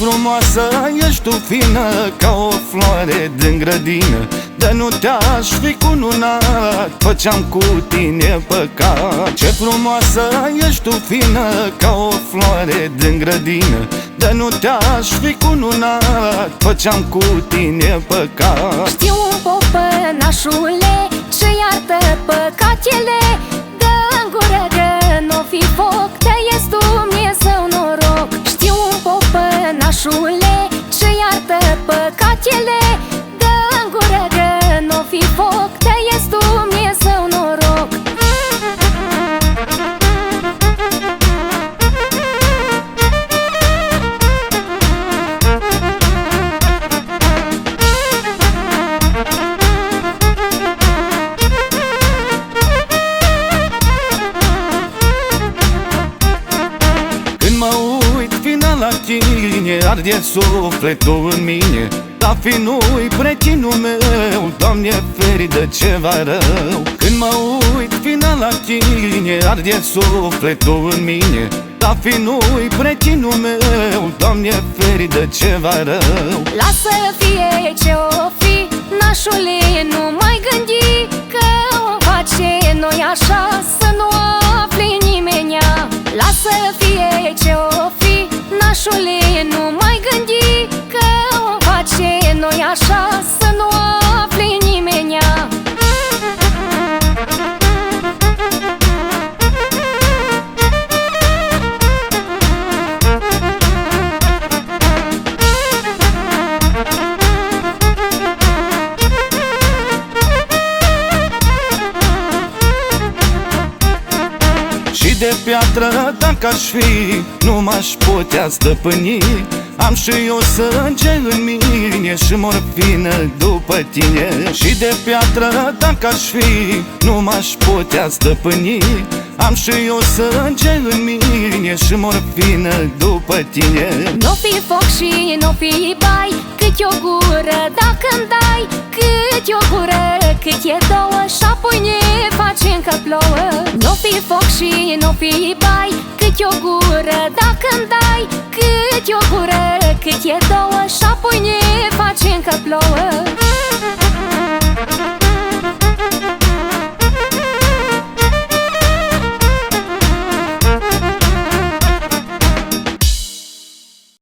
frumoasă, ești tu fină Ca o floare din grădină. De nu te-aș fi cununat Făceam cu tine păcat. Ce frumoasă, ești tu fină Ca o floare din grădină. De nu te-aș fi cununat Făceam cu tine păcat. Știu un popănașule Ce iartă păcatele. zile Dă în gură că n-o fi foc Te ies Dumnezeu noroc. Când mă uit, vine la tine Arde sufletul în mine. Dar fi nu-i pretinul meu Doamne feri de ceva rău. Când mă uit final la tine Arde sufletul în mine. Dar fi nu-i pretinul meu Doamne feri de ceva rău. Lasă fie ce o fi Nașule de piatră dacă aș fi Nu m-aș putea stăpâni. Am și eu sânge în mine Și morfină după tine. Și de piatră dacă aș fi Nu m-aș putea stăpâni. Am și eu sânge în mine Și morfină după tine. Nu fi foc și nu fi bai Cât e o gură dacă-mi dai. Cât e o gură, cât e două Și apoi ne facem că plouă. Nu fi foc și nu fi bai. Cât e o gură dacă-mi dai Cât e o gură, cât e două. Și apoi ne facem că plouă